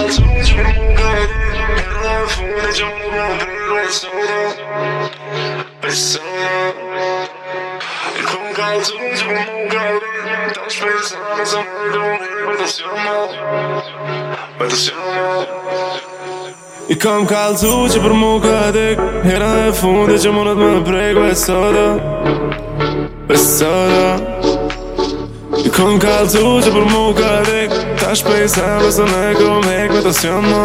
I ka m'kaltu që për muka dik, herën e fundi që mundet me pregëve sotë Pesot I ka m'kaltu që për muka dik, ta shpesa me zemë e konej për të sëma Për të fundi që mundet me pregëve sotë Pesot Pesot I kam kalcu që për mu ka dik, ta shpesa me se me kërëm hek, me të s'jo më,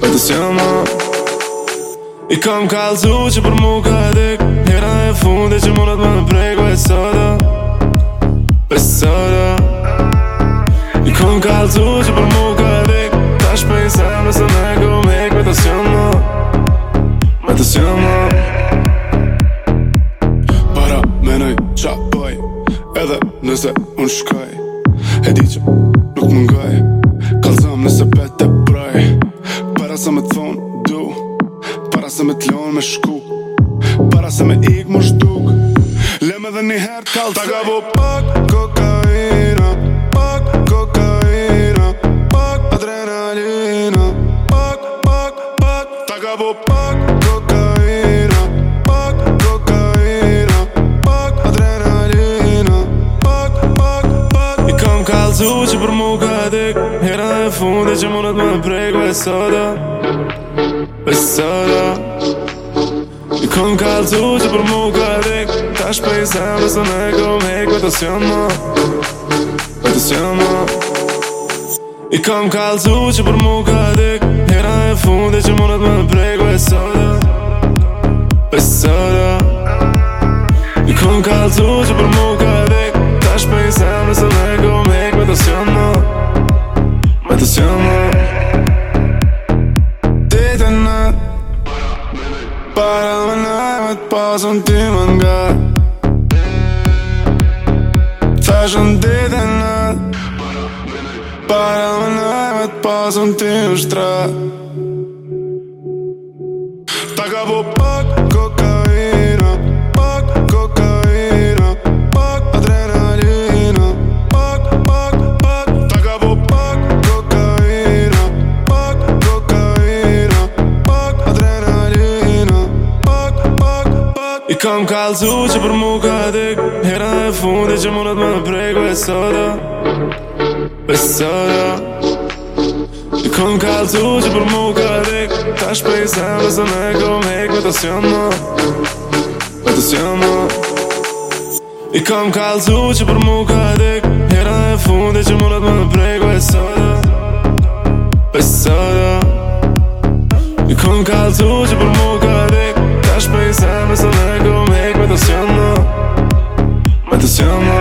me të s'jo I kam kalcu që për mu ka dik, njëra e fundi që më nëtë më në prej kohet s'o do, për I kam kalcu që për mu ka dik, ta shpesa me se me kërëm hek, me të s'jo më, me të s'jo Edhe nëse unë shkaj E di që nuk më ngaj Kalzam nëse petë e praj Para se me të thonë du Para se me të lonë me shku Para se me ikë më shduk Lëmë edhe një herë kalë të bu pak kokaina Pak kokaina Pak adrenalina Pak, pak, pak Taka bu pak kokaina I që për mu ka dik Herën e fundi që mundet me pregë E sëda, e sëda I kam kalcu që për mu ka dik Ta shprejt se më së me kërëm hek E të s'jën më, të s'jën I kam kalcu që për mu ka dik Herën e fundi që mundet me pregë E sëda, e sëda I kam kalcu që për mu ka dik Atención Detene Para më nëmet pasën ty më nga Fashën detene Para më nëmet pasën ty më shtra Ta po pak I kam kalzu që për mu ka dik Hera e me në prego e I kam kalzu që për mu ka dik Ta shprej zemë se me kom I kam kalzu që për mu ka dik Hera e fundi që mundet me në prego e I kam kalzu që për mu me.